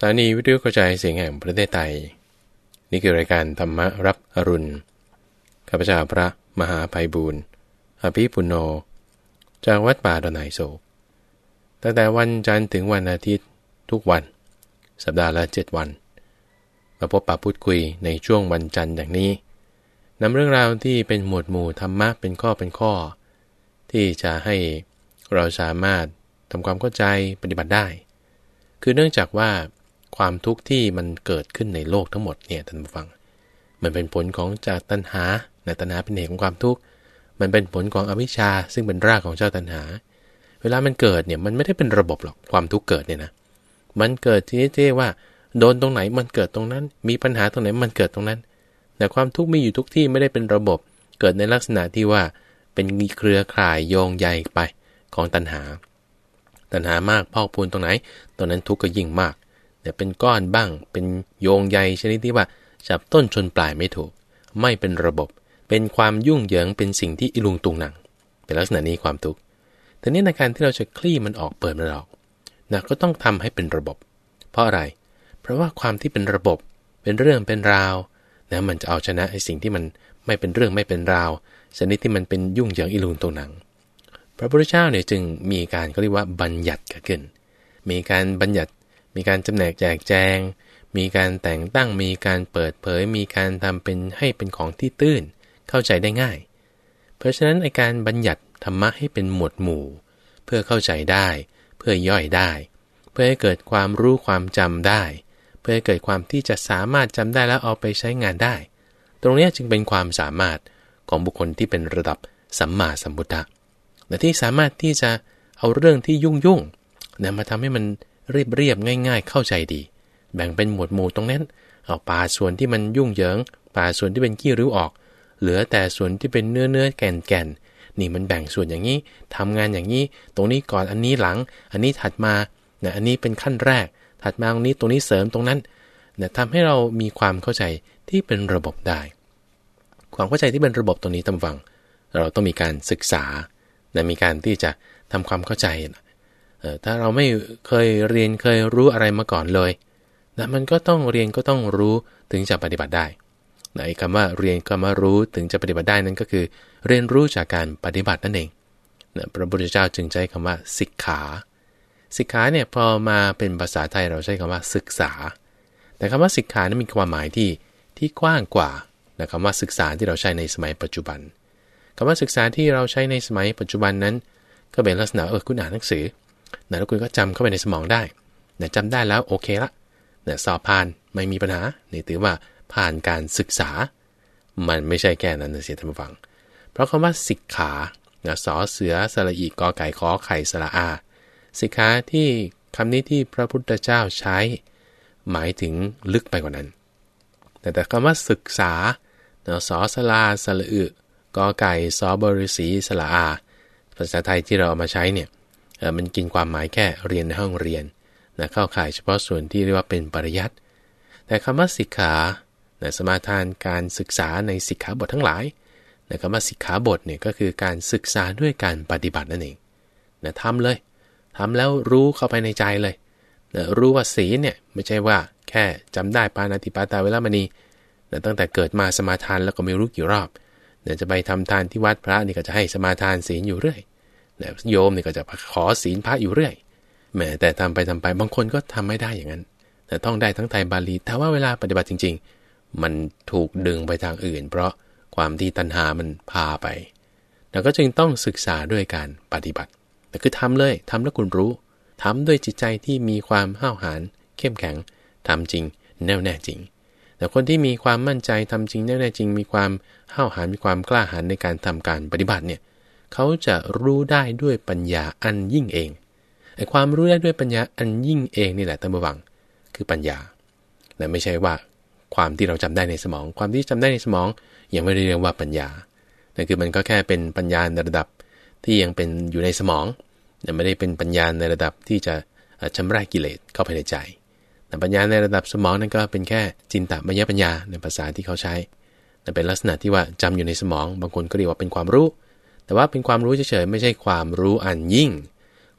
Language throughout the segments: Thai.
สถานีวิทยุกระจายเสียงแห่งประเทศไทย นี่คือรายการธรรมรับอรุณ ข้าพเจ้าพระมหาภัยบูรณ์อภิปุโน จากวัดป่าดอนไหโศก ตั้งแต่วันจันทร์ถึงวันอาทิตย์ทุกวัน สัปดาห์ละเจ็ดวัน มาพบปะพูดคุยในช่วงวันจันทร์อย่างนี้นำเรื่องราวที่เป็นหมวดหมู่ธรรมะเป็นข้อเป็นข้อ ที่จะให้เราสามารถทำความเข้าใจปฏิบัติได้ คือเนื่องจากว่า ความทุกข์ที่มันเกิดขึ้นในโลกทั้งหมดเนี่ยท่านผู้ฟัง มันเป็นผลของจากตัณหาในตัณหาเป็นเหตุของความทุกข์ มันเป็นผลของอวิชชา ซึ่งเป็นรากของเจ้าตัณหา เวลามันเกิดเนี่ยมันไม่ได้เป็นระบบหรอกความทุกข์เกิดเนี่ยนะ มันเกิดที่เจ๊ว่า โดนตรงไหนมันเกิดตรงนั้น มีปัญหาตรงไหนมันเกิดตรงนั้น แต่ความทุกข์มีอยู่ทุกที่ไม่ได้เป็นระบบ เกิดในลักษณะที่ว่าเป็นเครือข่ายโยงใยไปของตัณหา ตัณหามากพอกพูนตรงไหนตรงนั้นทุกข์ก็ยิ่งมาก แต่เป็นก้อนบ้าง เป็นโยงใยชนิดที่ว่าจับต้นชนปลายไม่ถูก ไม่เป็นระบบ เป็นความยุ่งเหยิงเป็นสิ่งที่อิลุงตุงหนัง เป็นลักษณะนี้ความทุกข์แต่นี้ในการที่เราจะคลี่มันออกเปิดมันออกนะก็ต้องทำให้เป็นระบบ เพราะอะไร เพราะว่าความที่เป็นระบบ เป็นเรื่องเป็นราวนะมันจะเอาชนะไอ้สิ่งที่มันไม่เป็นเรื่องไม่เป็นราวชนิดที่มันเป็นยุ่งเหยิงอิลุงตุงหนัง พระพุทธเจ้าเนี่ยจึงมีการเขาเรียกว่าบัญญัติขึ้น มีการบัญญัติ มีการจำแนกแจกแจง มีการแต่งตั้ง มีการเปิดเผย มีการทำเป็นให้เป็นของที่ตื้น เข้าใจได้ง่าย เพราะฉะนั้นในการบัญญัติธรรมะให้เป็นหมวดหมู่ เพื่อเข้าใจได้ เพื่อย่อยได้ เพื่อให้เกิดความรู้ความจำได้ เพื่อให้เกิดความที่จะสามารถจำได้แล้วเอาไปใช้งานได้ ตรงนี้จึงเป็นความสามารถของบุคคลที่เป็นระดับสัมมาสัมพุทธะแต่ที่สามารถที่จะเอาเรื่องที่ยุ่งยุ่งนะมาทำให้มัน เรียบเรียบง่าย ๆ เข้าใจดี แบ่งเป็นหมวดหมู่ตรงนั้น เอาปลาส่วนที่มันยุ่งเหยิงปลาส่วนที่เป็นขี้ริ้วออก เหลือแต่ส่วนที่เป็นเนื้อเนื้อแก่นแก่นนี่มันแบ่งส่วนอย่างนี้ทำงานอย่างนี้ ตรงนี้ก่อนอันนี้หลัง อันนี้ถัดมาเนี่ยอันนี้เป็นขั้นแรก ถัดมาตรงนี้ตรงนี้เสริมตรงนั้นเนี่ยทำให้เรามีความเข้าใจที่เป็นระบบได้ ความเข้าใจที่เป็นระบบตรงนี้ตำฟัง เราต้องมีการศึกษาและมีการที่จะทำความเข้าใจ ถ้าเราไม่เคยเรียนเคยรู้อะไรมาก่อนเลยนะมันก็ต้องเรียนก็ต้องรู้ถึงจะปฏิบัติได้ในคำว่าเรียนก็มารู้ถึงจะปฏิบัติได้นั้นก็คือ เรียนรู้จากการปฏิบัตินั่นเองนะพระพุทธเจ้าจึงใช้คำว่าศิกขาศิกขาเนี่ยพอมาเป็นภาษาไทยเราใช้คำว่าศึกษา แต่คำว่าศิกขานั้นมีความหมายที่ที่กว้างกว่านะคำว่าศึกษาที่เราใช้ในสมัยปัจจุบันคำว่าศึกษาที่เราใช้ในสมัยปัจจุบันนั้น ก็เป็นลักษณะเออคุณอ่านหนังสือ นะแล้วคุณก็จำเข้าไปในสมองได้นะจำได้แล้วโอเคละนะสอบผ่านไม่มีปัญหานี่ถือว่าผ่านการศึกษา มันไม่ใช่แค่นั้นนะเสียท่านผู้ฟัง เพราะคำว่าสิกขานะสอเสือสระอีกอไก่ขอไข่สระอา สิกขาที่คำนี้ที่พระพุทธเจ้าใช้ หมายถึงลึกไปกว่านั้น แต่แต่คำว่าศึกษาสอสลาสระอึกอไก่สอบริสีสระอา ภาษาไทยที่เราเอามาใช้เนี่ย มันกินความหมายแค่เรียนในห้องเรียนนะเข้าข่ายเฉพาะส่วนที่เรียกว่าเป็นปริยัติ แต่คำว่าสิกขานะสมาทานการศึกษาในสิกขาบททั้งหลายนะคำว่าสิกขาบทเนี่ยก็คือการศึกษาด้วยการปฏิบัตินั่นเองนะทำเลยทำแล้วรู้เข้าไปในใจเลยนะรู้ว่าศีลเนี่ยไม่ใช่ว่าแค่จำได้ปานาติปาตาเวลามณีนะตั้งแต่เกิดมาสมาทานแล้วก็ไม่รู้กี่รอบนะจะไปทำทานที่วัดพระนี่ก็จะให้สมาทานศีลอยู่เรื่อย นะโยมเนี่ยก็จะขอศีลพระอยู่เรื่อยแม้แต่ทำไปทำไปบางคนก็ทำไม่ได้อย่างนั้นแต่ต้องได้ทั้งไทยบาลี แต่ว่าเวลาปฏิบัติจริง ๆ มันถูกดึงไปทางอื่น เพราะความที่ตัณหามันพาไปเราก็จึงต้องศึกษาด้วยการปฏิบัติแต่คือทำเลยทำแล้วคุณรู้ทำด้วยจิตใจที่มีความห้าวหาญเข้มแข็งทำจริง แน่วแน่จริง แต่คนที่มีความมั่นใจทำจริงแน่วแน่จริง มีความห้าวหาญมีความกล้าหาญในการทำการปฏิบัติเนี่ย เขาจะรู้ได้ด้วยปัญญาอันยิ่งเองไอ้ความรู้ได้ด้วยปัญญาอันยิ่งเองนี่แหละตั้งบังคือปัญญาแต่ไม่ใช่ว่าความที่เราจำได้ในสมอง ความที่จำได้ในสมอง ยังไม่ได้เรียกว่าปัญญาแต่คือมันก็แค่เป็นปัญญาในระดับที่ยังเป็นอยู่ในสมองแต่ไม่ได้เป็นปัญญาในระดับที่จะชำระกิเลสเข้าไปในใจแต่ปัญญาในระดับสมองนั่นก็เป็นแค่จินตมยปัญญาในภาษาที่เขาใช้แต่เป็นลักษณะที่ว่าจำอยู่ในสมอง บางคนก็เรียกว่าเป็นความรู้ แต่ว่าเป็นความรู้เฉยๆไม่ใช่ความรู้อันยิ่ง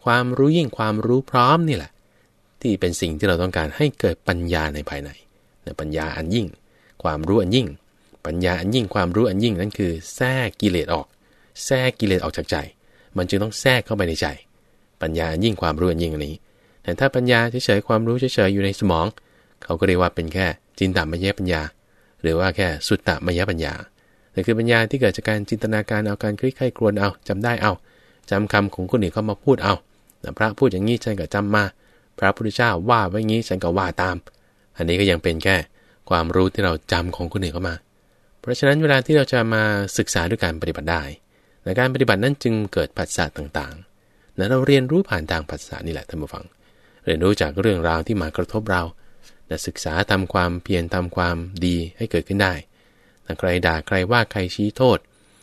ความรู้ยิ่งความรู้พร้อมนี่แหละ ที่เป็นสิ่งที่เราต้องการให้เกิดปัญญาในภายในปัญญาอันยิ่ง ความรู้อันยิ่ง ปัญญาอันยิ่งความรู้อันยิ่งนั่นคือแทรกกิเลสออก แทรกกิเลสออกจากใจ มันจึงต้องแทรกเข้าไปในใจ ปัญญาอันยิ่งความรู้อันยิ่งอันนี้ แต่ถ้าปัญญาเฉยๆความรู้เฉยๆอยู่ในสมอง เขาก็เรียกว่าเป็นแค่จินตามยปัญญา หรือว่าแค่สุตตมยปัญญา แต่คือปัญญาที่เกิดจากการจินตนาการเอาการคลิกไข้ครวนเอาจำได้เอาจำคำของคนอื่นเข้ามาพูดเอาพระพูดอย่างนี้ฉันก็จำมา พระพุทธเจ้าว่าไว้งี้ฉันก็ว่าตาม อันนี้ก็ยังเป็นแค่ความรู้ที่เราจำของคนอื่นเข้ามา เพราะฉะนั้นเวลาที่เราจะมาศึกษาด้วยการปฏิบัติได้ในการปฏิบัตินั้นจึงเกิดปัจจัยต่างๆนะเราเรียนรู้ผ่านทางภาษานี่แหละท่านผู้ฟัง เรียนรู้จากเรื่องราวที่มากระทบเรานะศึกษาทำความเพียรทำความดีให้เกิดขึ้นได้ ใครด่าใครว่าใครชี้โทษ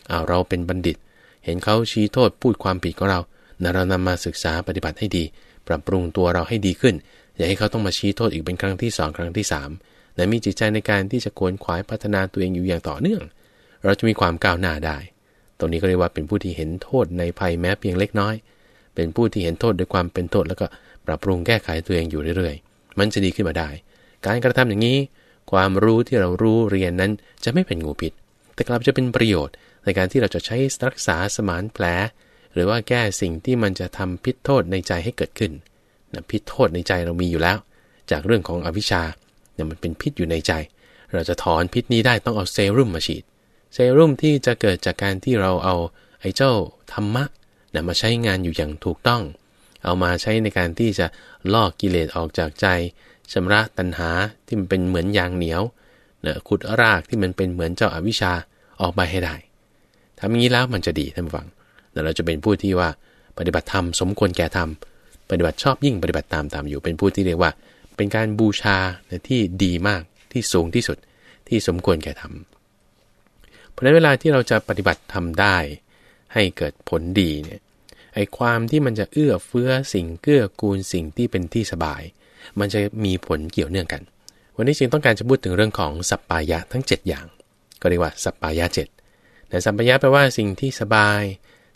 เอาเราเป็นบัณฑิต เห็นเขาชี้โทษพูดความผิดของเรานเรานำมาศึกษาปฏิบัติให้ดี ปรับปรุงตัวเราให้ดีขึ้น อย่าให้เขาต้องมาชี้โทษอีกเป็นครั้งที่ 2 ครั้งที่3นะมีจิตใจในการที่จะควนขวายพัฒนาตัวเองอยู่อย่างต่อเนื่อง เราจะมีความก้าวหน้าได้ ตรงนี้ก็เรียกว่าเป็นผู้ที่เห็นโทษในภัยแม้เพียงเล็กน้อย เป็นผู้ที่เห็นโทษด้วยความเป็นโทษแล้วก็ปรับปรุงแก้ไขตัวเองอยู่เรื่อยๆ มันจะดีขึ้นมาได้ การกระทำอย่างนี้ ความรู้ที่เรารู้เรียนนั้นจะไม่เป็นงูพิษ แต่กลับจะเป็นประโยชน์ในการที่เราจะใช้รักษาสมานแผล หรือว่าแก้สิ่งที่มันจะทำพิษโทษในใจให้เกิดขึ้นนะพิษโทษในใจเรามีอยู่แล้ว จากเรื่องของอวิชชาเนี่ยมันเป็นพิษอยู่ในใจ เราจะถอนพิษนี้ได้ต้องเอาเซรุ่มมาฉีด เซรุ่มที่จะเกิดจากการที่เราเอาไอ้เจ้าธรรมะนะมาใช้งานอยู่อย่างถูกต้อง เอามาใช้ในการที่จะลอกกิเลสออกจากใจ ชำระตัณหาที่มันเป็นเหมือนยางเหนียวนะขุดรากที่มันเป็นเหมือนเจ้าอาวิชชาออกไปให้ได้ทำอย่างนี้แล้วมันจะดีท่านฟังแต่เราจะเป็นผู้ที่ว่าปฏิบัติธรรมสมควรแก่ธรรมปฏิบัติชอบยิ่งปฏิบัติตามตามอยู่ เป็นผู้ที่เรียกว่า เป็นการบูชาที่ดีมากที่สูงที่สุดที่สมควรแก่ธรรมเพราะนั้นเวลาที่เราจะปฏิบัติทำได้ ให้เกิดผลดีเนี่ยไอ้ความที่มันจะเอื้อเฟื้อสิ่งเกื้อกูลสิ่งที่เป็นที่สบาย มันจะมีผลเกี่ยวเนื่องกัน วันนี้จึงต้องการจะพูดถึงเรื่องของสัปปายะทั้ง 7 อย่าง ก็เรียกว่าสัปปายะ7แต่สัปปายะแปลว่าสิ่งที่สบาย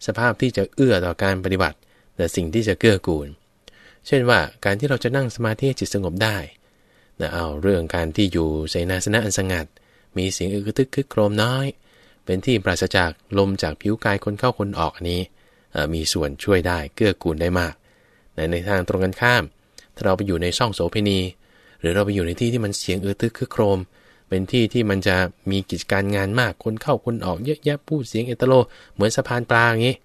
สภาพที่จะเอื้อต่อการปฏิบัติ แต่สิ่งที่จะเกื้อกูล เช่นว่าการที่เราจะนั่งสมาธิจิตสงบได้นะเอาเรื่องการที่อยู่เสนาสนะอันสงัด มีเสียงอึกทึกคึกโครมน้อย เป็นที่ปราศจากลมจากผิวกายคนเข้าคนออกอันนี้มีส่วนช่วยได้เกื้อกูลได้มาก ในทางตรงกันข้าม เราไปอยู่ในช่องโสเภณี หรือเราไปอยู่ในที่ที่มันเสียงเอึกทึกคึกโครม เป็นที่ที่มันจะมีกิจการงานมากคนเข้าคนออกเยอะแยะพูดเสียงเอตโล เหมือนสะพานปลาอย่างนี้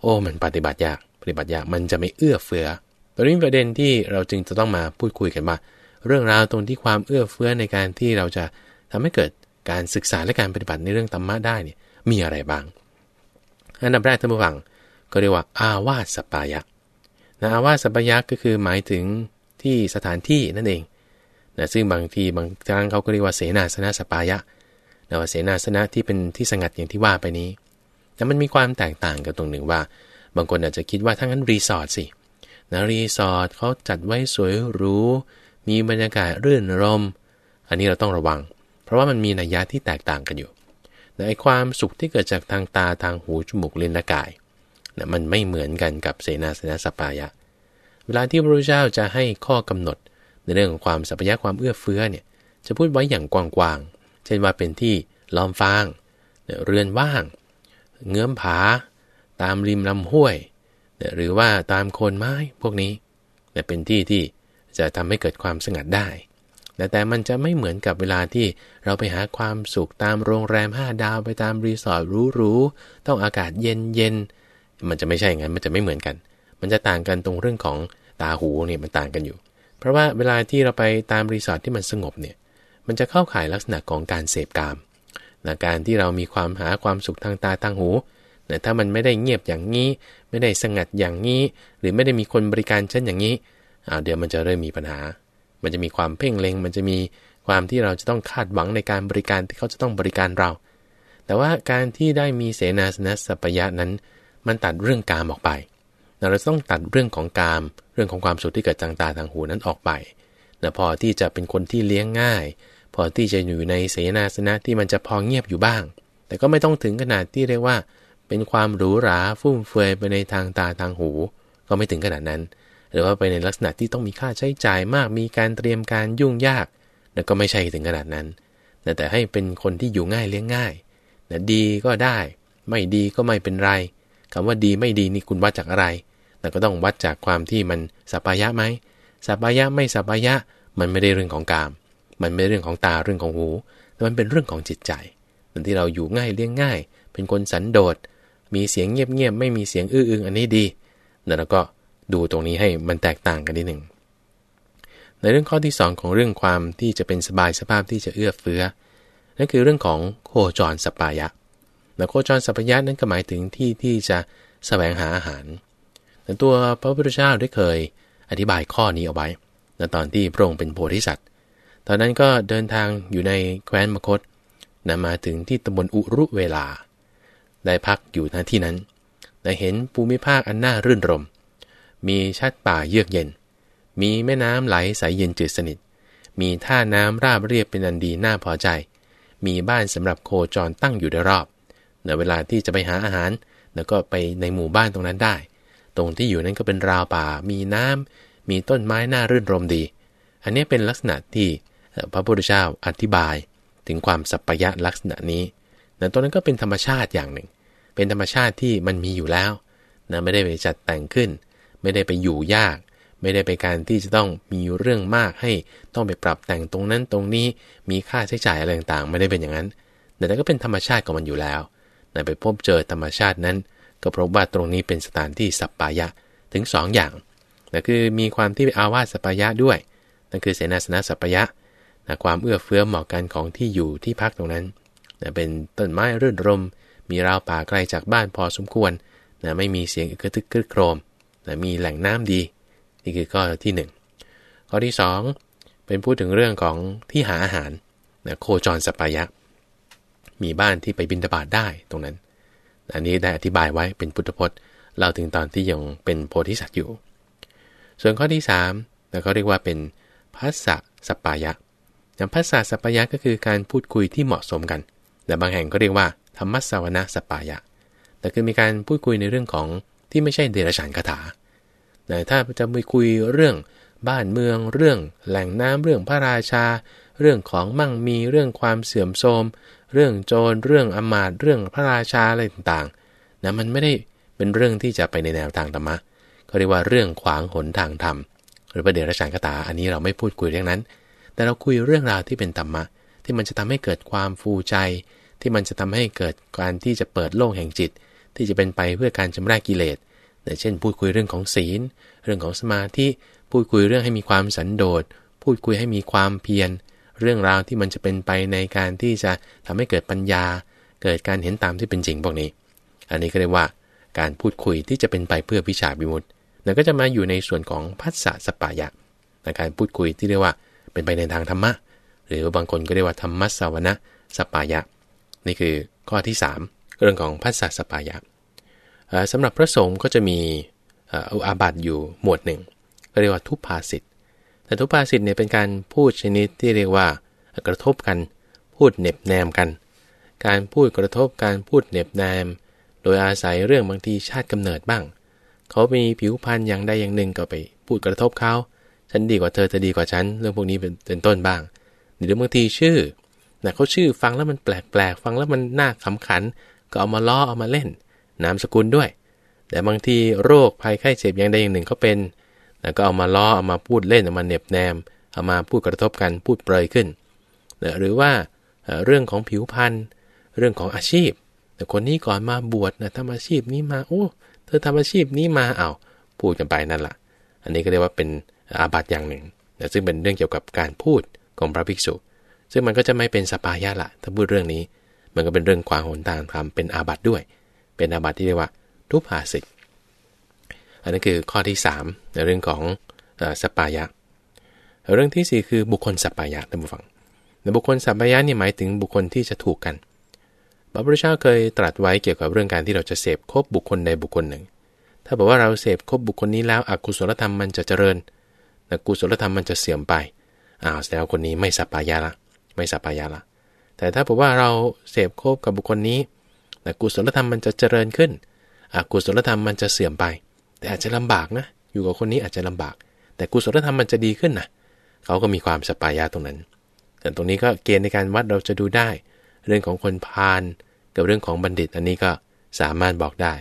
โอ้ มันปฏิบัติยากปฏิบัติยากมันจะไม่เอื้อเฟือตรงนี้ประเด็นที่เราจึงจะต้องมาพูดคุยกันว่าเรื่องราวตรงที่ความเอื้อเฟื้อในการที่เราจะทำให้เกิดการศึกษาและการปฏิบัติในเรื่องธรรมะได้เนี่ยมีอะไรบ้าง อันดับแรกท่านผู้ฟังก็เรียกว่า อาวาสปายะนะอาวาสปายะก็คือหมายถึง ที่สถานที่นั่นเองนะซึ่งบางทีบางครั้งเขาก็เรียกว่าเสนาสนะสัปปายะนะว่าเสนาสนะที่เป็นที่สงัดอย่างที่ว่าไปนี้ แต่มันมีความแตกต่างกันตรงหนึ่งว่า บางคนอาจจะคิดว่าถ้างั้นรีสอร์ทสินะรีสอร์ทเขาจัดไว้สวยหรู มีบรรยากาศรื่นรมย์ อันนี้เราต้องระวัง เพราะว่ามันมีนัยยะที่แตกต่างกันอยู่ในความสุขที่เกิดจากทางตาทางหูจมูกลิ้นและกายนะมันไม่เหมือนกันกับเสนาสนะสัปปายะ เวลาที่พระพุทธเจ้าจะให้ข้อกำหนด ในเรื่องของความสัพยะความเอื้อเฟื้อเนี่ยจะพูดไว้อย่างกว้างๆ เช่นว่าเป็นที่ล้อมฟาง เรือนว่าง เงื้อมผา ตามริมลำห้วย หรือว่าตามโคนไม้พวกนี้ เป็นที่ที่จะทำให้เกิดความสงัดได้ แต่มันจะไม่เหมือนกับเวลาที่เราไปหาความสุขตามโรงแรม5ดาวไปตามรีสอร์ทหรูๆ ต้องอากาศเย็นๆ มันจะไม่ใช่อย่างนั้น มันจะไม่เหมือนกัน มันจะต่างกันตรงเรื่องของตาหูเนี่ยมันต่างกันอยู่ เพราะว่าเวลาที่เราไปตามรีสอร์ทที่มันสงบเนี่ย มันจะเข้าข่ายลักษณะของการเสพกามนะการที่เรามีความหาความสุขทางตาทางหูนะถ้ามันไม่ได้เงียบอย่างนี้ ไม่ได้สงัดอย่างนี้ หรือไม่ได้มีคนบริการเช่นอย่างนี้เอาเดี๋ยวมันจะเริ่มมีปัญหา มันจะมีความเพ่งเล็ง มันจะมีความที่เราจะต้องคาดหวังในการบริการที่เขาจะต้องบริการเรา แต่ว่าการที่ได้มีเสนาสนะสัพยะนั้น มันตัดเรื่องกามออกไป เราต้องตัดเรื่องของกาม เรื่องของความสุขที่เกิดทางตาทางหูนั้นออกไปนะพอที่จะเป็นคนที่เลี้ยงง่าย พอที่จะอยู่ในเสนาสนะที่มันจะพอเงียบอยู่บ้าง แต่ก็ไม่ต้องถึงขนาดที่เรียกว่า เป็นความหรูหราฟุ่มเฟือยไปในทางตาทางหู ก็ไม่ถึงขนาดนั้น หรือว่าไปในลักษณะที่ต้องมีค่าใช้จ่ายมากมีการเตรียมการยุ่งยากแล้วก็ไม่ใช่ถึงขนาดนั้นแต่ให้เป็นคนที่อยู่ง่ายเลี้ยงง่ายนะดีก็ได้ ไม่ดีก็ไม่เป็นไร คำว่าดีไม่ดีนี่คุณวัดจากอะไรแต่ก็ต้องวัดจากความที่มันสัปายะไหมสัปายะไม่สัปายะมันไม่ได้เรื่องของกาม มันไม่ได้เรื่องของตาเรื่องของหู แต่มันเป็นเรื่องของจิตใจเหมือนที่เราอยู่ง่ายเลี้ยงง่าย เป็นคนสันโดษ มีเสียงเงียบๆไม่มีเสียงอื้ออึงอันนี้ดีแล้วก็ดูตรงนี้ให้มันแตกต่างกันนิดหนึ่งในเรื่องข้อที่ 2 ของเรื่องความที่จะเป็นสบายสภาพที่จะเอื้อเฟื้อ นั่นคือเรื่องของโคจรสปายะ แล้วโคจรสปายะนั้นก็หมายถึงที่ที่จะสแสวงหาอาหาร แต่ตัวพระพุทธเจ้าได้เคยอธิบายข้อนี้เอาไว้ในตอนที่พระองค์เป็นโพธิสัตว์ ตอนนั้นก็เดินทางอยู่ในแคว้นมคตนะมาถึงที่ตำบลอุรุเวลา ได้พักอยู่ณที่นั้นได้เห็นภูมิภาคอันน่ารื่นรม มีชัดป่าเยือกเย็น มีแม่น้ำไหลใสเย็นจืดสนิท มีท่าน้ำราบเรียบเป็นอันดีน่าพอใจ มีบ้านสำหรับโคจรตั้งอยู่โดยรอบ ในเวลาที่จะไปหาอาหาร แล้วก็ไปในหมู่บ้านตรงนั้นได้ ตรงที่อยู่นั้นก็เป็นราวป่า มีน้ำมีต้นไม้น่ารื่นรมดี อันนี้เป็นลักษณะที่พระพุทธเจ้าอธิบายถึงความสัพยะลักษณะนี้แต่ตรงนั้นก็เป็นธรรมชาติอย่างหนึ่ง เป็นธรรมชาติที่มันมีอยู่แล้วนะไม่ได้ไปจัดแต่งขึ้น ไม่ได้ไปอยู่ยาก ไม่ได้ไปการที่จะต้องมีเรื่องมากให้ต้องไปปรับแต่งตรงนั้นตรงนี้ มีค่าใช้จ่ายอะไรต่างๆ ไม่ได้เป็นอย่างนั้น แต่นั่นก็เป็นธรรมชาติของมันอยู่แล้ว ไปพบเจอธรรมชาตินั้น ก็พบว่าตรงนี้เป็นสถานที่สัปปายะถึง 2ออย่างนั่นคือมีความที่อาวาสสัปปายะด้วย นั่นคือเสนาสนะสัปปายะนะความเอื้อเฟื้อเหมาะกันของที่อยู่ที่พักตรงนั้นนะเป็นต้นไม้รื่นรม มีราวป่าไกลจากบ้านพอสมควรนะไม่มีเสียงอึกทึกกึกโครมนะมีแหล่งน้ำดี นี่คือข้อที่ 1 ข้อที่ 2 เป็นพูดถึงเรื่องของที่หาอาหารนะโคจรสปายะ มีบ้านที่ไปบินตบาทได้ตรงนั้น อันนี้ได้อธิบายไว้เป็นพุทธพจน์เล่าถึงตอนที่ยังเป็นโพธิสัตว์อยู่ ส่วนข้อที่3แล้วก็เรียกว่าเป็นพัสสะสปายะอย่างพัสสะสปายะก็คือการพูดคุยที่เหมาะสมกัน แต่บางแห่งก็เรียกว่าธรรมสวนาสปายะ แต่คือมีการพูดคุยในเรื่องของที่ไม่ใช่เดรัจฉานคาถาแต่ถ้าจะไปคุยเรื่องบ้านเมือง เรื่องแหล่งน้ำเรื่องพระราชา เรื่องของมั่งมีเรื่องความเสื่อมโทรม เรื่องโจรเรื่องอมาตเรื่องพระราชาอะไรต่างๆนะมันไม่ได้เป็นเรื่องที่จะไปในแนวทางธรรมะเขาเรียกว่าเรื่องขวางหนทางธรรมหรือประเดรัจฉานคาถาอันนี้เราไม่พูดคุยเรื่องนั้น แต่เราคุยเรื่องราวที่เป็นธรรมะ ที่มันจะทำให้เกิดความฟูใจ ที่มันจะทำให้เกิดการที่จะเปิดโลกแห่งจิต ที่จะเป็นไปเพื่อการชำระกิเลสเช่น พูดคุยเรื่องของศีล เรื่องของสมาธิ พูดคุยเรื่องให้มีความสันโดษ พูดคุยให้มีความเพียร เรื่องราวที่มันจะเป็นไปในการที่จะทำให้เกิดปัญญา เกิดการเห็นตามที่เป็นจริงพวกนี้ อันนี้ก็เรียกว่าการพูดคุยที่จะเป็นไปเพื่อวิชาบิมุตนั่นก็จะมาอยู่ในส่วนของพัสสสปายะในการพูดคุยที่เรียกว่าเป็นไปในทางธรรมะ หรือบางคนก็เรียกว่าธรรมะสวนะสปายะ นี่คือข้อที่ 3 เรื่องของพัสสสปายะสำหรับพระสงฆ์ก็จะมีอาบัตอยู่หมวดหนึ่งก็เรียกว่าทุพภาสิทธ แต่ทุพภาสิทธ์เนี่ยเป็นการพูดชนิดที่เรียกว่ากระทบกัน พูดเน็บแนมกัน การพูดกระทบการพูดเน็บแนม โดยอาศัยเรื่องบางทีชาติกำเนิดบ้าง เขามีผิวพรรณอย่างใดอย่างหนึ่งก็ไป พูดกระทบเขาฉันดีกว่าเธอเธอดีกว่าฉัน เรื่องพวกนี้เป็นต้นบ้างหรือบางทีชื่อนะเขาชื่อฟังแล้วมันแปลกๆฟังแล้วมันน่าขำขัน ก็เอามาล้อเอามาเล่น นามสกุลด้วย แต่บางทีโรคภัยไข้เจ็บอย่างใดอย่างหนึ่งเขาเป็น แล้วก็เอามาล้อเอามาพูดเล่นเอามาเน็บแนม เอามาพูดกระทบกันพูดเปรยขึ้นหรือว่าเรื่องของผิวพรรณเรื่องของอาชีพ แต่คนนี้ก่อนมาบวชนะทำอาชีพนี้มาโอ้เธอทำอาชีพนี้มาเอาพูดกันไปนั่นแหละอันนี้ก็เรียกว่าเป็นอาบัติอย่างหนึ่งซึ่งเป็นเรื่องเกี่ยวกับการพูดของพระภิกษุ ซึ่งมันก็จะไม่เป็นสปายะละถ้าพูดเรื่องนี้ มันก็เป็นเรื่องขวางหนทางธรรมเป็นอาบัติด้วย เป็นอาบัติที่เรียกว่าทุพาสิก อันนั้นคือข้อที่ 3 ในเรื่องของสัปปายะ เรื่องที่ 4 คือบุคคลสัปปายะท่านผู้ฟังในบุคคลสัปปายะนี่หมายถึงบุคคลที่จะถูกกันพระพุทธเจ้าเคยตรัสไว้เกี่ยวกับเรื่องการที่เราจะเสพคบบุคคลใดบุคคลหนึ่ง ถ้าบอกว่าเราเสพคบบุคคลนี้แล้วอกุศลธรรมมันจะเจริญอกุศลธรรมมันจะเสื่อมไปอ้าวแสดงคนนี้ไม่สัปปายะละ ไม่สัปปายะละ แต่ถ้าบอกว่าเราเสพคบกับบุคคลนี้แต่กุศลธรรมมันจะเจริญขึ้นอกุศลธรรมมันจะเสื่อมไป แต่อาจจะลำบากนะ อยู่กับคนนี้อาจจะลำบาก แต่กุศลธรรมมันจะดีขึ้นนะเขาก็มีความสปายะตรงนั้น แต่ตรงนี้ก็เกณฑ์ในการวัดเราจะดูได้ เรื่องของคนพาลกับเรื่องของบัณฑิต อันนี้ก็สามารถบอกได้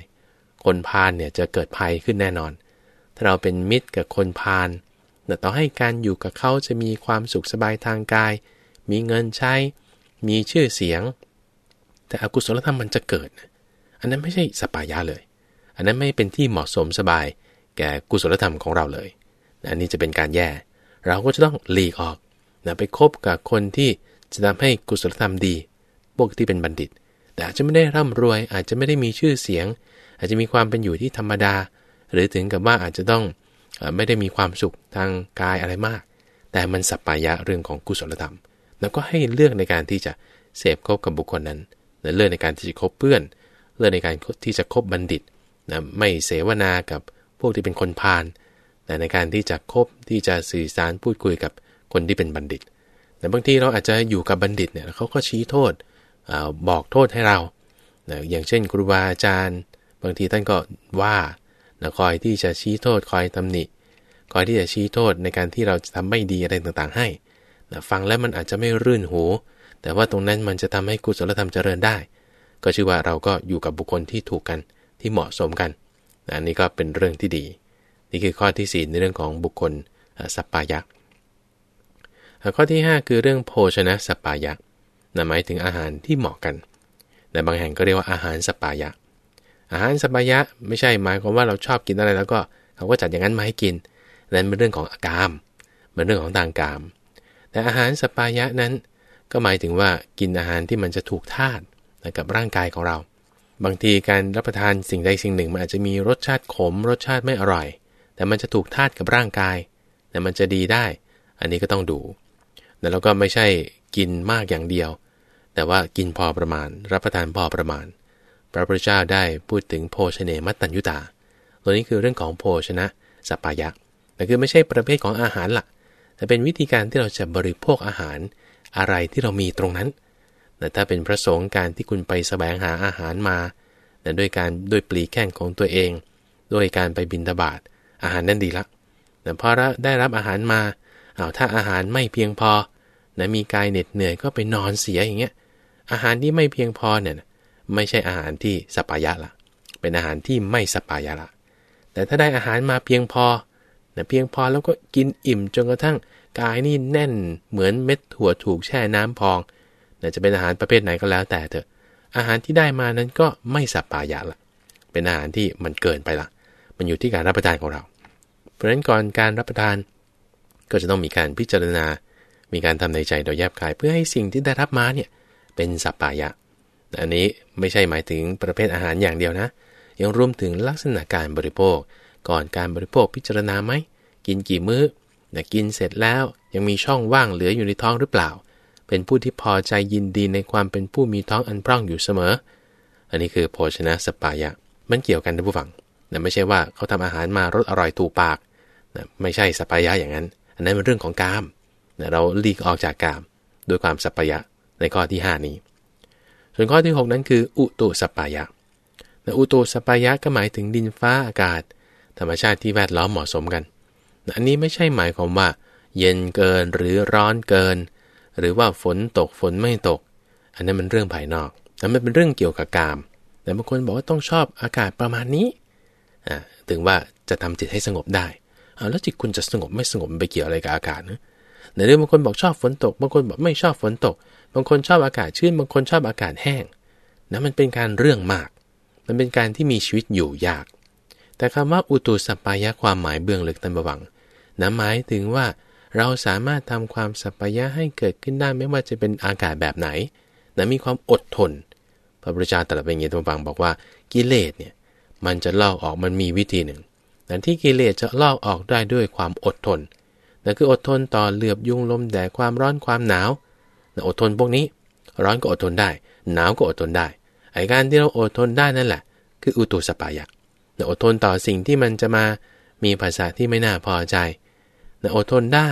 คนพาลเนี่ยจะเกิดภัยขึ้นแน่นอน ถ้าเราเป็นมิตรกับคนพาลแต่ต่อให้การอยู่กับเขาจะมีความสุขสบายทางกาย มีเงินใช้ มีชื่อเสียง แต่อกุศลธรรมมันจะเกิด อันนั้นไม่ใช่สปายะเลย อันนั้นไม่เป็นที่เหมาะสมสบายแก่กุศลธรรมของเราเลยอันนี้จะเป็นการแย่ เราก็จะต้องหลีกออกนะไปคบกับคนที่จะทำให้กุศลธรรมดี พวกที่เป็นบัณฑิต แต่อาจจะไม่ได้ร่ำรวย อาจจะไม่ได้มีชื่อเสียง อาจจะมีความเป็นอยู่ที่ธรรมดา หรือถึงกับว่าอาจจะต้องไม่ได้มีความสุขทางกายอะไรมาก แต่มันสัปปายะเรื่องของกุศลธรรม แล้วก็ให้เลือกในการที่จะเสพคบกับบุคคลนั้น เลือกในการที่จะคบเพื่อน เลือกในการที่จะคบบัณฑิต นะไม่เสวนากับพวกที่เป็นคนพาลแต่ในการที่จะคบที่จะสื่อสารพูดคุยกับคนที่เป็นบัณฑิต แต่บางทีเราอาจจะอยู่กับบัณฑิตเนี่ยเขาก็ชี้โทษอบอกโทษให้เรานะอย่างเช่นครูบาอาจารย์ บางทีท่านก็ว่านะคอยที่จะชี้โทษคอยตำหนิ คอยที่จะชี้โทษในการที่เราจะทำไม่ดีอะไรต่างๆ ให้นะฟังแล้วมันอาจจะไม่รื่นหู แต่ว่าตรงนั้นมันจะทำให้กุศลธรรมเจริญได้ ก็ชื่อว่าเราก็อยู่กับบุคคลที่ถูกกัน ที่เหมาะสมกันนะนี่ก็เป็นเรื่องที่ดี นี่คือข้อที่ 4 ในเรื่องของบุคคลสัปปายะข้อที่ 5 คือเรื่องโภชนะสัปปายะหมายถึงอาหารที่เหมาะกัน แต่บางแห่งก็เรียกว่าอาหารสัปปายะ อาหารสัปปายะไม่ใช่หมายความว่าเราชอบกินอะไรแล้วก็เขาก็จัดอย่างนั้นมาให้กิน นั้นเป็นเรื่องของอากามเป็นเรื่องของทางกาม แต่อาหารสปายะนั้นก็หมายถึงว่ากินอาหารที่มันจะถูกธาตุกับร่างกายของเรา บางทีการรับประทานสิ่งใดสิ่งหนึ่ง มันอาจจะมีรสชาติขม รสชาติไม่อร่อย แต่มันจะถูกธาตุกับร่างกาย แต่มันจะดีได้ อันนี้ก็ต้องดูแล้วก็ไม่ใช่กินมากอย่างเดียว แต่ว่ากินพอประมาณ รับประทานพอประมาณ พระพุทธเจ้าได้พูดถึงโภชเนมัตตัญยุตา ตัวนี้คือเรื่องของโภชนะสัปปายะแต่คือไม่ใช่ประเภทของอาหารละ่ะแต่เป็นวิธีการที่เราจะบริโภคอาหารอะไรที่เรามีตรงนั้นแต่ถ้าเป็นพระสงฆ์การที่คุณไปสแสวงหาอาหารมา แต่ด้วยการด้วยปลีแข้งของตัวเอง ด้วยการไปบินตบาทอาหารนั่นดีละแต่พอได้รับอาหารมาเอาถ้าอาหารไม่เพียงพอนะมีกายเหน็ดเหนื่อยก็ไปนอนเสียอย่างเงี้ยอาหารที่ไม่เพียงพอเนี่ยไม่ใช่อาหารที่สปายะละเป็นอาหารที่ไม่สปายะละแต่ถ้าได้อาหารมาเพียงพอนะเพียงพอแล้วก็กินอิ่มจนกระทั่งกายนี่แน่นเหมือนเม็ดถั่วถูกแช่น้ำพองนะจะเป็นอาหารประเภทไหนก็แล้วแต่เถอะ อาหารที่ได้มานั้นก็ไม่สับปายะละ เป็นอาหารที่มันเกินไปละ มันอยู่ที่การรับประทานของเรา เพราะฉะนั้นก่อนการรับประทาน ก็จะต้องมีการพิจารณา มีการทำในใจโดยแยบคาย เพื่อให้สิ่งที่ได้รับมาเนี่ยเป็นสัปปายะ อันนี้ไม่ใช่หมายถึงประเภทอาหารอย่างเดียวนะ ยังรวมถึงลักษณะการบริโภค ก่อนการบริโภคพิจารณาไหม กินกี่มื้อนะกินเสร็จแล้วยังมีช่องว่างเหลืออยู่ในท้องหรือเปล่า เป็นผู้ที่พอใจยินดีในความเป็นผู้มีท้องอันพร่องอยู่เสมอ อันนี้คือโภชนะสปายะ มันเกี่ยวกันนะผู้ฟังนะไม่ใช่ว่าเขาทำอาหารมารสอร่อยถูกปากนะไม่ใช่สปายะอย่างนั้น อันนั้นเป็นเรื่องของกามนะเราลีกออกจากกามด้วยความสปายะในข้อที่ 5 นี้ ส่วนข้อที่ 6 นั้นคือ อุตุสปายะนะอุตุสปายะก็หมายถึงดินฟ้าอากาศ ธรรมชาติที่แวดล้อมเหมาะสมกันอันนี้ไม่ใช่หมายความว่า เย็นเกินหรือร้อนเกิน หรือว่าฝนตกฝนไม่ตก อันนั้นมันเรื่องภายนอกแต่มันเป็นเรื่องเกี่ยวกับกาม แต่บางคนบอกว่าต้องชอบอากาศประมาณนี้อ่าถึงว่าจะทำจิตให้สงบได้เอาแล้วจิตคุณจะสงบไม่สงบมันไปเกี่ยวอะไรกับอากาศนะในเรื่องบางคนบอกชอบฝนตก บางคนบอกไม่ชอบฝนตก บางคนชอบอากาศชื้น บางคนชอบอากาศแห้งนะมันเป็นการเรื่องมาก มันเป็นการที่มีชีวิตอยู่ยาก แต่คำว่าอุตุสัปปายะความหมายเบื้องลึกตันบวังนะหมายถึงว่า เราสามารถทำความสัปปายะให้เกิดขึ้นได้ไม่ว่าจะเป็นอากาศแบบไหนนะมีความอดทน พระพุทธเจ้าตรัสเป็นอย่างนี้ตันบวังบอกว่ากิเลสเนี่ยมันจะลอกออกมันมีวิธีหนึ่งแต่ที่กิเลสจะลอกออกได้ด้วยความอดทนนั่นคืออดทนต่อเหลือบยุงลมแดดความร้อนความหนาวนะอดทนพวกนี้ ร้อนก็อดทนได้ หนาวก็อดทนได้ไอ้การที่เราอดทนได้นั่นแหละ คืออุตุสปายะอดทนต่อสิ่งที่มันจะมามีภาษาที่ไม่น่าพอใจ นะอดทนได้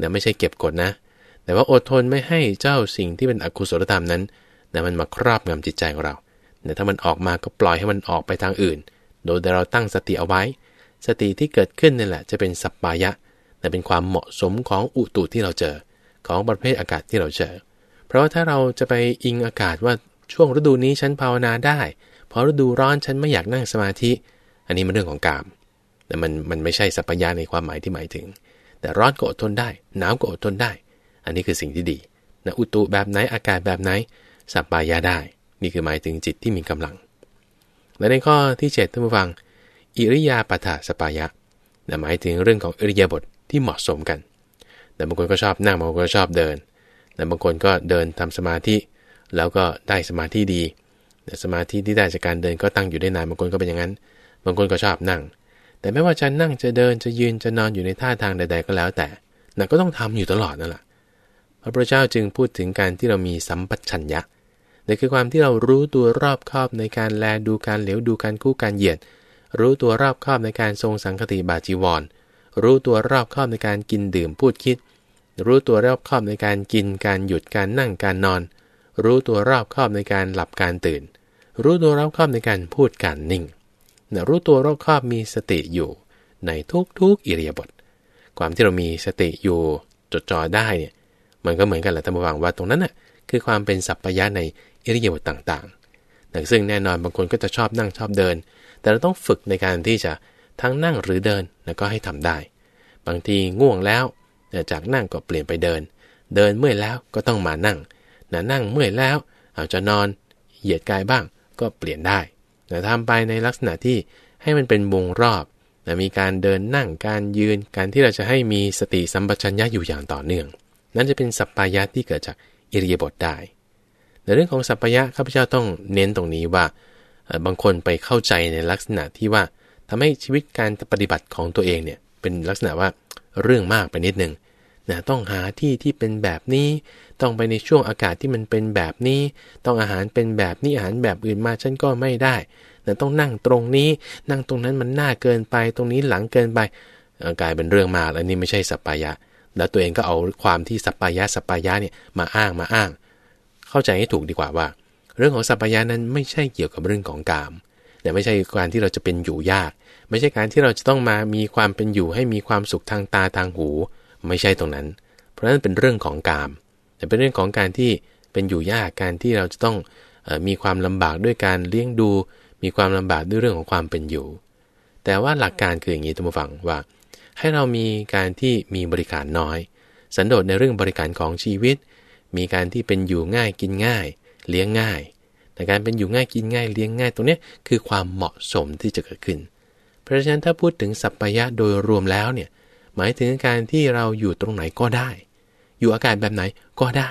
นะไม่ใช่เก็บกดนะ แต่ว่าอดทนไม่ให้เจ้าสิ่งที่เป็นอกุศลธรรมนั้นนะมันมาครอบงำจิตใจของเราแต่ถ้ามันออกมาก็ปล่อยให้มันออกไปทางอื่น โดยเราตั้งสติเอาไว้ สติที่เกิดขึ้นนี่แหละ จะเป็นสัปปายะแต่เป็นความเหมาะสมของอุตุที่เราเจอ ของประเภทอากาศที่เราเจอ เพราะว่าถ้าเราจะไปอิงอากาศว่าช่วงฤดูนี้ฉันภาวนาได้พอฤดูร้อนฉันไม่อยากนั่งสมาธิ อันนี้มันเรื่องของกาม แต่มันมันไม่ใช่สัพพยาในความหมายที่หมายถึง แต่ร้อนก็อดทนได้ หนาวก็อดทนได้ อันนี้คือสิ่งที่ดีนะอุตุแบบไหนอากาศแบบไหน สัพพายาได้ นี่คือหมายถึงจิตที่มีกำลัง และในข้อที่7ท่านผู้ฟัง อิริยาปถะสปายะนะหมายถึงเรื่องของอิริยาบถทที่เหมาะสมกัน แต่บางคนก็ชอบนั่งบางคนก็ชอบเดิน แต่บางคนก็เดินทำสมาธิ แล้วก็ได้สมาธิดี แต่สมาธิที่ได้จากการเดินก็ตั้งอยู่ได้นาน บางคนก็เป็นอย่างนั้น บางคนก็ชอบนั่ง แต่ไม่ว่าจะนั่งจะเดินจะยืนจะนอนอยู่ในท่าทางใด ๆ ก็แล้วแต่นั่นก็ต้องทำอยู่ตลอดนั่นแหละพระพุทธเจ้าจึงพูดถึงการที่เรามีสัมปชัญญะนั่นคือความที่เรารู้ตัวรอบคอบในการแลดูการเหลียวดูการคู่การเหยียด รู้ตัวรอบคอบในการทรงสังคติบาจีวร รู้ตัวรอบคอบในการกินดื่มพูดคิด รู้ตัวรอบคอบในการกินการหยุดการนั่งการนอน รู้ตัวรอบคอบในการหลับการตื่น รู้ตัวรอบคอบในการพูดการนิ่ง นะรู้ตัวรอบคอบมีสติอยู่ ในทุกๆอิริยาบถความที่เรามีสติอยู่จดจ่อได้เนี่ยมันก็เหมือนกันแหละท่านผู้ฟังว่าตรงนั้นน่ะคือความเป็นสัพพยะในอิริยาบถต่างๆแต่ซึ่งแน่นอนบางคนก็จะชอบนั่งชอบเดิน แต่เราต้องฝึกในการที่จะทั้งนั่งหรือเดินแล้วก็ให้ทำได้ บางทีง่วงแล้วจากนั่งก็เปลี่ยนไปเดิน เดินเมื่อยแล้วก็ต้องมานั่งนะนั่งเมื่อยแล้วอาจจะนอนเหยียดกายบ้างก็เปลี่ยนได้ แต่ทำไปในลักษณะที่ให้มันเป็นวงรอบนะมีการเดินนั่งการยืน การที่เราจะให้มีสติสัมปชัญญะอยู่อย่างต่อเนื่อง นั่นจะเป็นสัพพายะที่เกิดจากอิริยาบถได้ ในเรื่องของสัพพายะข้าพเจ้าต้องเน้นตรงนี้ว่า บางคนไปเข้าใจในลักษณะที่ว่าทำให้ชีวิตการปฏิบัติของตัวเองเนี่ยเป็นลักษณะว่าเรื่องมากไปนิดนึง นะต้องหาที่ที่เป็นแบบนี้ ต้องไปในช่วงอากาศที่มันเป็นแบบนี้ ต้องอาหารเป็นแบบนี้อาหารแบบอื่นมาฉันก็ไม่ได้นะต้องนั่งตรงนี้ นั่งตรงนั้นมันหน้าเกินไป ตรงนี้หลังเกินไปกลายเป็นเรื่องมาแล้วนี่ไม่ใช่สัปปายะ แล้วตัวเองก็เอาความที่สัปปายะสัปปายะเนี่ยมาอ้างมาอ้าง เข้าใจให้ถูกดีกว่าว่า เรื่องของสัปปายะนั้นไม่ใช่เกี่ยวกับเรื่องของกามแต่ไม่ใช่การที่เราจะเป็นอยู่ยาก ไม่ใช่การที่เราจะต้องมามีความเป็นอยู่ให้มีความสุขทางตาทางหู ไม่ใช่ตรงนั้น เพราะนั้นเป็นเรื่องของกาม แต่เป็นเรื่องของการที่เป็นอยู่ยากการที่เราจะต้องมีความลำบากด้วยการเลี้ยงดู มีความลำบากด้วยเรื่องของความเป็นอยู่ แต่ว่าหลักการคืออย่างนี้ท่านผู้ฟังว่า ให้เรามีการที่มีบริการน้อย สันโดษในเรื่องบริการของชีวิต มีการที่เป็นอยู่ง่ายกินง่าย เลี้ยงง่าย แต่การเป็นอยู่ง่ายกินง่ายเลี้ยงง่ายตรงนี้คือความเหมาะสมที่จะเกิดขึ้น เพราะฉะนั้นถ้าพูดถึงสัพพยะโดยรวมแล้วเนี่ย หมายถึงการที่เราอยู่ตรงไหนก็ได้ อยู่อากาศแบบไหนก็ได้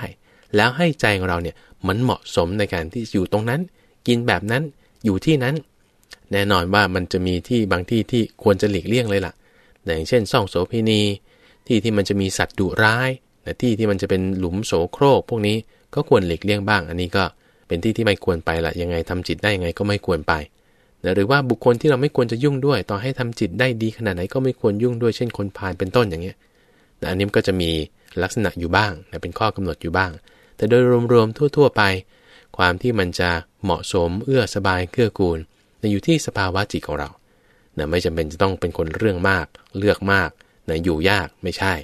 แล้วให้ใจของเราเนี่ยมันเหมาะสมในการที่อยู่ตรงนั้น กินแบบนั้นอยู่ที่นั้น แน่นอนว่ามันจะมีที่บางที่ที่ควรจะหลีกเลี่ยงเลยล่ะอย่างเช่นซ่องโสพินี ที่ที่มันจะมีสัตว์ดุร้ายนะที่ที่มันจะเป็นหลุมโสโครก พวกนี้ก็ควรหลีกเลี่ยงบ้าง อันนี้ก็เป็นที่ที่ไม่ควรไปละยังไงทำจิตได้ยังไงก็ไม่ควรไป หรือว่าบุคคลที่เราไม่ควรจะยุ่งด้วย ต่อให้ทำจิตได้ดีขนาดไหนก็ไม่ควรยุ่งด้วยเช่นคนพาลเป็นต้นอย่างเงี้ยอันนี้ก็จะมีลักษณะอยู่บ้างเป็นข้อกำหนดอยู่บ้าง แต่โดยรวมๆทั่ว ๆ ไป ความที่มันจะเหมาะสมเอื้อสบายเกื้อกูลอยู่ที่สภาวะจิตของเรานะไม่จำเป็นจะต้องเป็นคนเรื่องมาก เลือกมากนะอยู่ยากไม่ใช่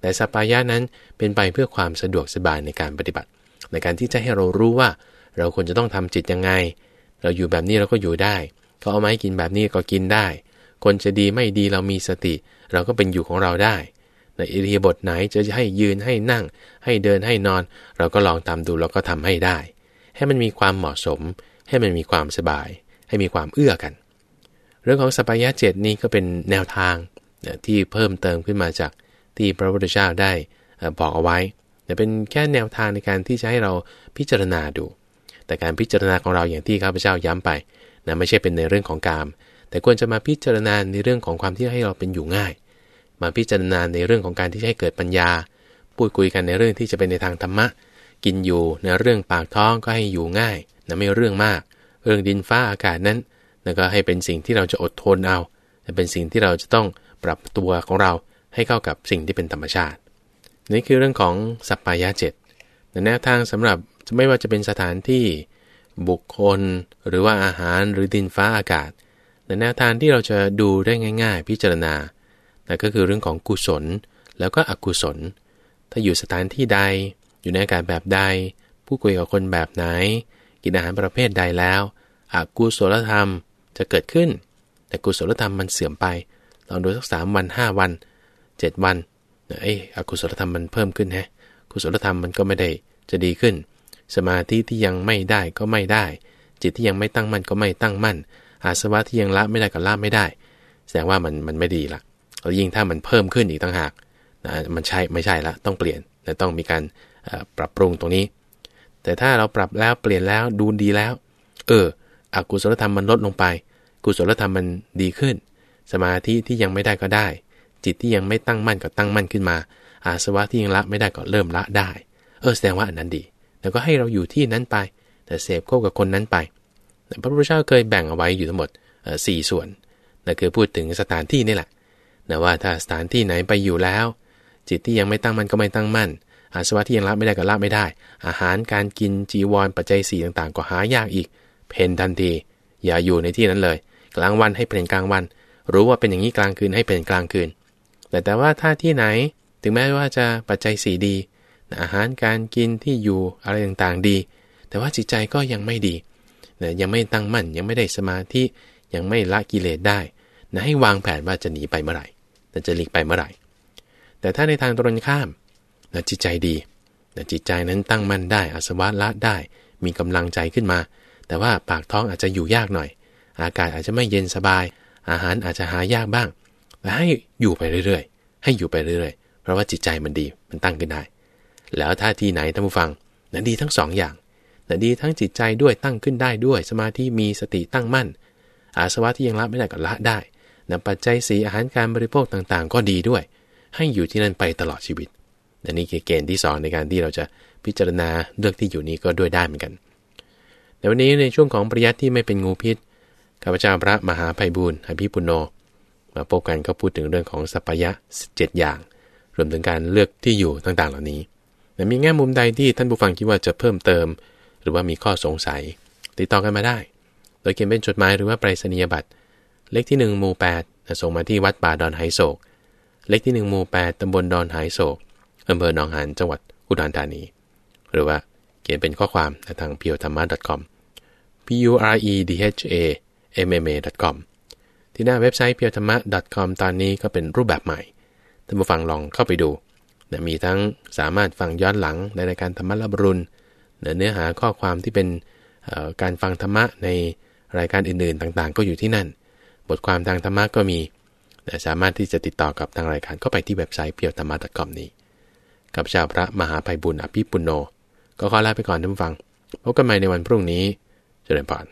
แต่สปายะนั้นเป็นไปเพื่อความสะดวกสบายในการปฏิบัติ ในการที่จะให้เรารู้ว่า เราควรจะต้องทำจิตยังไง เราอยู่แบบนี้เราก็อยู่ได้เขาเอามาให้กินแบบนี้ก็กินได้ คนจะดีไม่ดีเรามีสติ เราก็เป็นอยู่ของเราได้ ในอิริยาบถไหนจะให้ยืนให้นั่ง ให้เดินให้นอน เราก็ลองตามดูแล้วก็ทำให้ได้ ให้มันมีความเหมาะสม ให้มันมีความสบาย ให้มีความเอื้อกัน เรื่องของสัพยะเจ็ดนี้ก็เป็นแนวทางที่เพิ่มเติมขึ้นมาจากที่พระพุทธเจ้าได้บอกเอาไว้แต่เป็นแค่แนวทางในการที่จะให้เราพิจารณาดู แต่การพิจารณาของเราอย่างที่ข้าพเจ้าย้ำไปนะไม่ใช่เป็นในเรื่องของกาม แต่ควรจะมาพิจารณาในเรื่องของความที่ให้เราเป็นอยู่ง่าย มาพิจารณาในเรื่องของการที่ให้เกิดปัญญา พูดคุยกันในเรื่องที่จะเป็นในทางธรรมะ กินอยู่ในเรื่องปากท้องก็ให้อยู่ง่ายนะไม่เรื่องมาก เรื่องดินฟ้าอากาศนั้นแล้วก็ให้เป็นสิ่งที่เราจะอดทนเอาแต่เป็นสิ่งที่เราจะต้องปรับตัวของเราให้เข้ากับสิ่งที่เป็นธรรมชาติ นี่คือเรื่องของสัพพายะเจ็ดแนวทางสำหรับ ไม่ว่าจะเป็นสถานที่บุคคล หรือว่าอาหารหรือดินฟ้าอากาศแต่แนวทางที่เราจะดูได้ง่าย ๆ พิจารณานั่ก็คือเรื่องของกุศลแล้วก็อกุศล ถ้าอยู่สถานที่ใด อยู่ในอากาศแบบใด ผู้คุยกับคนแบบไหน กินอาหารประเภทใดแล้วอกุศลธรรมจะเกิดขึ้น แต่กุศลธรรมมันเสื่อมไปลองดูสักสามวันห้าวันเจ็ดวันไอ้อกุศลธรรมมันเพิ่มขึ้นฮะกุศลธรรมมันก็ไม่ได้จะดีขึ้น สมาธิที่ยังไม่ได้ก็ไม่ได้ จิตที่ยังไม่ตั้งมั่นก็ไม่ตั้งมั่น อาสวะที่ยังละไม่ได้ก็ละไม่ได้ แสดงว่ามันมันไม่ดีละแล้วยิ่งถ้ามันเพิ่มขึ้นอีกต่างหากนะมันใช่ไม่ใช่ละต้องเปลี่ยนแต่ต้องมีการปรับปรุงตรงนี้ แต่ถ้าเราปรับแล้วเปลี่ยนแล้วดูดีแล้ว เอออกุศลธรรมมันลดลงไป กุศลธรรมมันดีขึ้น สมาธิที่ยังไม่ได้ก็ได้ จิตที่ยังไม่ตั้งมั่นก็ตั้งมั่นขึ้นมา อาสวะที่ยังละไม่ได้ก็เริ่มละได้ เออแสดงว่าอันนั้นดี แล้วก็ให้เราอยู่ที่นั้นไป แต่เสพโคกับคนนั้นไป พระพุทธเจ้าเคยแบ่งเอาไว้อยู่ทั้งหมดสี่ส่วนนั่นคือพูดถึงสถานที่นี่แหละนะว่าถ้าสถานที่ไหนไปอยู่แล้ว จิตที่ยังไม่ตั้งมั่นก็ไม่ตั้งมั่น อาสวะที่ยังละไม่ได้ก็ละไม่ได้ อาหารการกินจีวรปัจจัยสี่ต่างๆ ก็หายากอีก เพนทันที อย่าอยู่ในที่นั้นเลย กลางวันให้เพนกลางวัน รู้ว่าเป็นอย่างนี้กลางคืนให้เพนกลางคืน แต่แต่ว่าถ้าที่ไหน ถึงแม้ว่าจะปัจจัยสี่ดี อาหารการกินที่อยู่อะไรต่างๆดี แต่ว่าจิตใจก็ยังไม่ดีนะยังไม่ตั้งมั่นยังไม่ได้สมาธิยังไม่ละกิเลสได้นะให้วางแผนว่าจะหนีไปเมื่อไหร่นะจะหลีกไปเมื่อไหร่ แต่ถ้าในทางตรงข้ามนะจิตใจดีนะจิตใจนั้นตั้งมั่นได้อสวะละได้ มีกำลังใจขึ้นมา แต่ว่าปากท้องอาจจะอยู่ยากหน่อย อากาศอาจจะไม่เย็นสบาย อาหารอาจจะหายากบ้างแต่ให้อยู่ไปเรื่อยๆ ให้อยู่ไปเรื่อยๆ เพราะว่าจิตใจมันดีมันตั้งขึ้นได้ แล้วถ้าที่ไหนท่านผู้ฟังนะดีทั้งสองอย่างนะดีทั้งจิตใจด้วยตั้งขึ้นได้ด้วย สมาธิมีสติตั้งมั่น อาสวะที่ยังละไม่ได้ก็ละได้นะปัจจัยสีอาหารการบริโภคต่างๆ ก็ดีด้วย ให้อยู่ที่นั่นไปตลอดชีวิตนนี่คือเกณฑ์ที่สองในการที่เราจะพิจารณาเลือกที่อยู่นี้ก็ด้วยได้เหมือนกันในวันนี้ในช่วงของปริยัติที่ไม่เป็นงูพิษข้าพเจ้าพระมหาภัยบุญอภิปุโน มาพบกันก็พูดถึงเรื่องของสัพยะเจ็ดอย่าง รวมถึงการเลือกที่อยู่ต่างๆเหล่านี้ มีแง่มุมใดที่ท่านผู้ฟังคิดว่าจะเพิ่มเติม หรือว่ามีข้อสงสัย ติดต่อกันมาได้ โดยเขียนเป็นจดหมายหรือว่าไปรษณียบัตร เลขที่ 1 หมู่ 8 ส่งมาที่วัดป่าดอนไหโศก เลขที่ 1 หมู่ 8 ตำบลดอนไหโศกอำเภอหนองหานจังหวัดอุดรธานี หรือว่าเขียนเป็นข้อความทาง p u r e t h a m m a .com p u r e d h a m m a .com ที่หน้าเว็บไซต์ p u r e t h a m m a .com ตอนนี้ก็เป็นรูปแบบใหม่ท่านผู้ฟังลองเข้าไปดู นะมีทั้งสามารถฟังย้อนหลังในรายการธรรมะรับรุนเนื้อหาข้อความที่เป็นการฟังธรรมะในรายการอื่นๆต่างๆ ก็อยู่ที่นั่น บทความทางธรรมะก็มีนะสามารถที่จะติดต่อกับทางรายการก็ไปที่เว็บไซต์เพียวธรรมะ .com นี้ กับชาวพระมหาภัยบุญอภิปุโน ก็ขอลาไปก่อนท่านฟัง พบกันใหม่ในวันพรุ่งนี้ เจริญพร